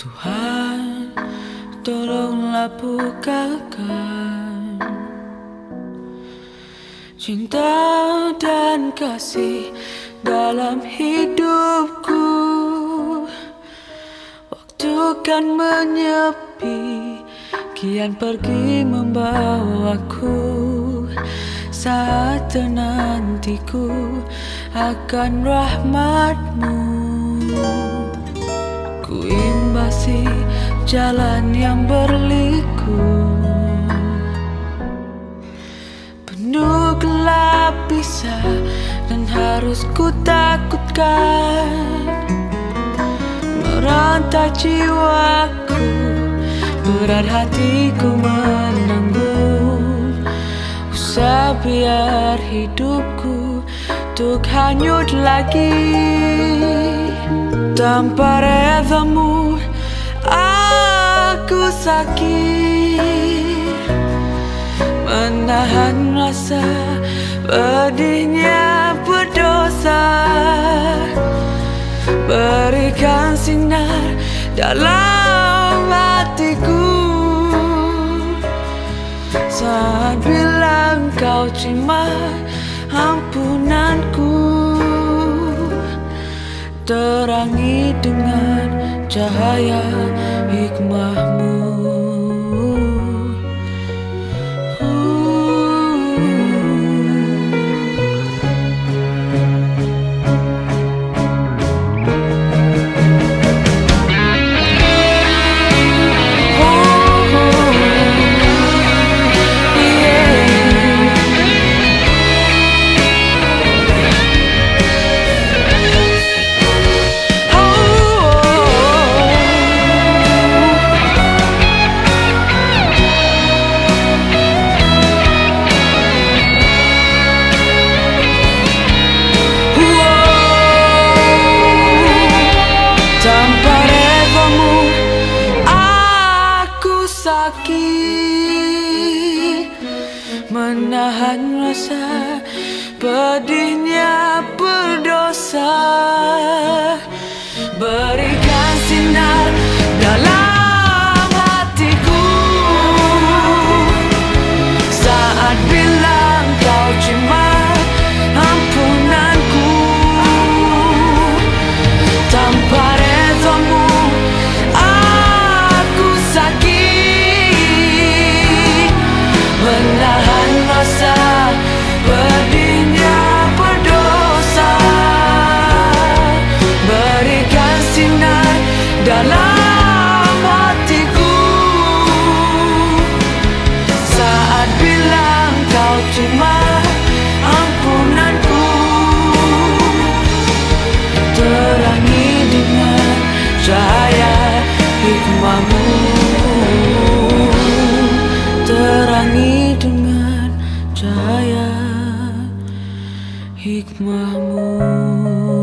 Tuhan, tolonglah bukakan cinta dan kasih dalam hidupku. Waktu kan menyepi, kian pergi membawaku. Saat nantiku akan rahmatmu. Ku imbasi jalan yang berliku. Penuh gelap bisa dan harus ku takutkan. Merantai jiwaku Berat hatiku menanggung. Usah biar hidupku Untuk hanyut lagi tanpa redamu aku sakit. Menahan rasa pedihnya berdosa. Berikan sinar dalam hatiku. Saat bilang kau terima cahaya hikmah sakit Menahan rasa pedihnya berdosa. Berikan 我